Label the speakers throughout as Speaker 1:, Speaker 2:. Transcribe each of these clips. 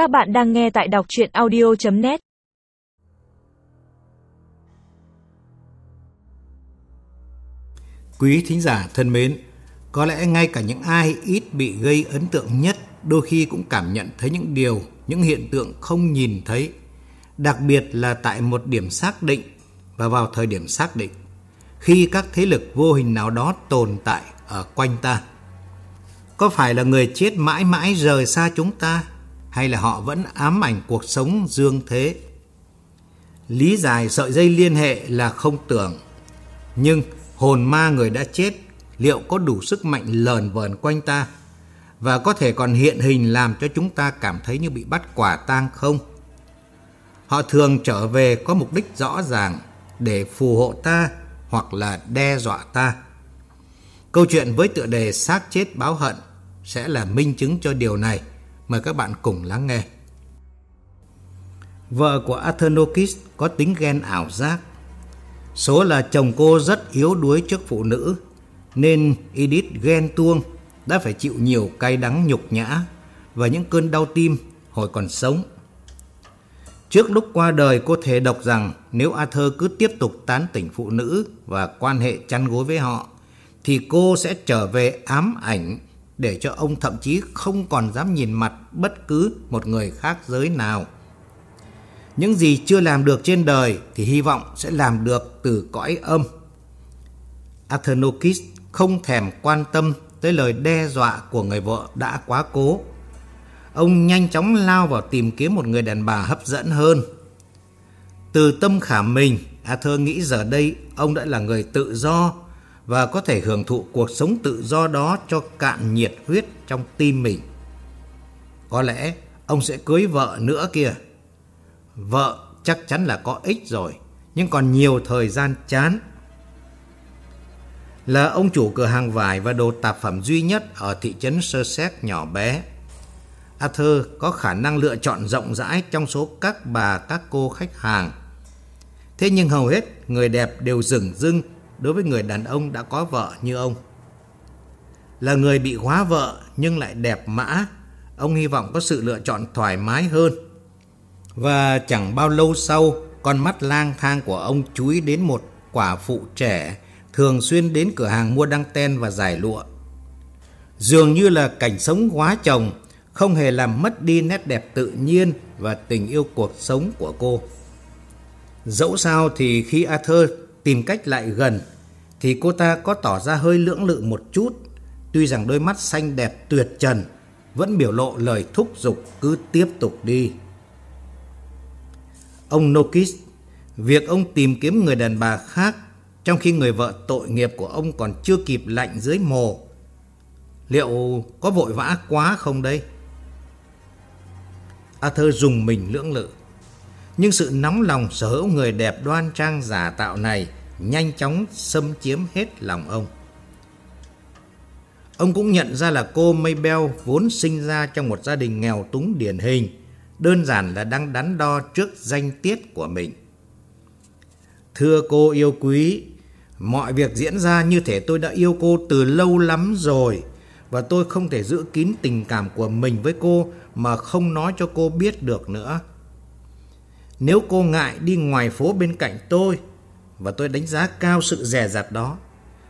Speaker 1: Các bạn đang nghe tại đọc chuyện audio.net
Speaker 2: Quý thính giả thân mến, có lẽ ngay cả những ai ít bị gây ấn tượng nhất đôi khi cũng cảm nhận thấy những điều, những hiện tượng không nhìn thấy, đặc biệt là tại một điểm xác định và vào thời điểm xác định, khi các thế lực vô hình nào đó tồn tại ở quanh ta. Có phải là người chết mãi mãi rời xa chúng ta hay là họ vẫn ám ảnh cuộc sống dương thế? Lý giải sợi dây liên hệ là không tưởng, nhưng hồn ma người đã chết liệu có đủ sức mạnh lờn vờn quanh ta và có thể còn hiện hình làm cho chúng ta cảm thấy như bị bắt quả tang không? Họ thường trở về có mục đích rõ ràng để phù hộ ta hoặc là đe dọa ta. Câu chuyện với tựa đề xác chết báo hận sẽ là minh chứng cho điều này. Mời các bạn cùng lắng nghe. Vợ của Athenokis có tính ghen ảo giác. Số là chồng cô rất yếu đuối trước phụ nữ, nên Edith ghen tuông đã phải chịu nhiều cay đắng nhục nhã và những cơn đau tim hồi còn sống. Trước lúc qua đời cô thề độc rằng nếu Arthur cứ tiếp tục tán tỉnh phụ nữ và quan hệ chăn gối với họ, thì cô sẽ trở về ám ảnh để cho ông thậm chí không còn dám nhìn mặt bất cứ một người khác giới nào. Những gì chưa làm được trên đời thì hy vọng sẽ làm được từ cõi âm. Athenokis không thèm quan tâm tới lời đe dọa của người vợ đã quá cố. Ông nhanh chóng lao vào tìm kiếm một người đàn bà hấp dẫn hơn. Từ tâm khả mình, Arthur nghĩ giờ đây ông đã là người tự do và có thể hưởng thụ cuộc sống tự do đó cho cạn nhiệt huyết trong tim mình. Có lẽ ông sẽ cưới vợ nữa kìa. Vợ chắc chắn là có ích rồi, nhưng còn nhiều thời gian chán. Là ông chủ cửa hàng vải và đồ tạp phẩm duy nhất ở thị trấn sơ xét nhỏ bé. Arthur có khả năng lựa chọn rộng rãi trong số các bà các cô khách hàng. Thế nhưng hầu hết người đẹp đều dừng dưng đối với người đàn ông đã có vợ như ông. Là người bị hóa vợ nhưng lại đẹp mã, ông hy vọng có sự lựa chọn thoải mái hơn. Và chẳng bao lâu sau, con mắt lang thang của ông chú ý đến một quả phụ trẻ thường xuyên đến cửa hàng mua đăng ten và giải lụa. Dường như là cảnh sống hóa chồng không hề làm mất đi nét đẹp tự nhiên và tình yêu cuộc sống của cô. Dẫu sao thì khi Arthur tìm cách lại gần thì cô ta có tỏ ra hơi lưỡng lự một chút, tuy rằng đôi mắt xanh đẹp tuyệt trần vẫn biểu lộ lời thúc giục cứ tiếp tục đi. Ông Nokis, việc ông tìm kiếm người đàn bà khác trong khi người vợ tội nghiệp của ông còn chưa kịp lạnh dưới mồ, liệu có vội vã quá không đây? Arthur dùng mình lưỡng lự. Nhưng sự nóng lòng sở hữu người đẹp đoan trang giả tạo này nhanh chóng xâm chiếm hết lòng ông. Ông cũng nhận ra là cô Maybell vốn sinh ra trong một gia đình nghèo túng điển hình, đơn giản là đang đắn đo trước danh tiết của mình. Thưa cô yêu quý, mọi việc diễn ra như thể tôi đã yêu cô từ lâu lắm rồi và tôi không thể giữ kín tình cảm của mình với cô mà không nói cho cô biết được nữa. Nếu cô ngại đi ngoài phố bên cạnh tôi và tôi đánh giá cao sự rẻ rặt đó,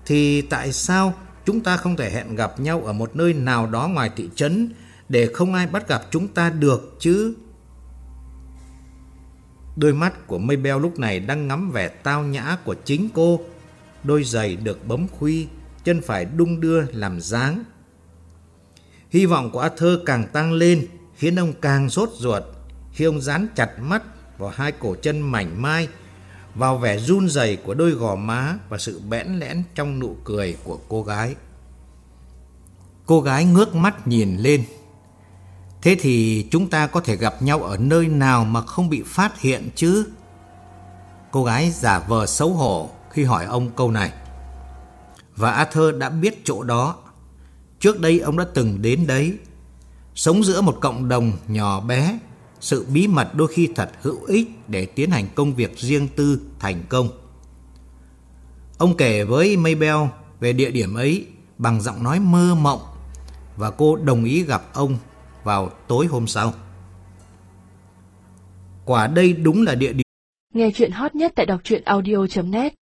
Speaker 2: thì tại sao chúng ta không thể hẹn gặp nhau ở một nơi nào đó ngoài thị trấn để không ai bắt gặp chúng ta được chứ? Đôi mắt của Maybell lúc này đang ngắm vẻ tao nhã của chính cô. Đôi giày được bấm khuy, chân phải đung đưa làm dáng. Hy vọng của Arthur càng tăng lên, khiến ông càng sốt ruột khi ông dán chặt mắt vào hai cổ chân mảnh mai, vào vẻ run rẩy của đôi gò má và sự bẽn lẽn trong nụ cười của cô gái. Cô gái ngước mắt nhìn lên. Thế thì chúng ta có thể gặp nhau ở nơi nào mà không bị phát hiện chứ? Cô gái giả vờ xấu hổ khi hỏi ông câu này. Và Arthur đã biết chỗ đó. Trước đây ông đã từng đến đấy. Sống giữa một cộng đồng nhỏ bé sự bí mật đôi khi thật hữu ích để tiến hành công việc riêng tư thành công. Ông kể với Maybell về địa điểm ấy bằng giọng nói mơ mộng và cô đồng ý gặp ông vào tối hôm sau. Quả đây đúng là địa điểm
Speaker 3: Nghe chuyện hot nhất tại đọc truyện audio.net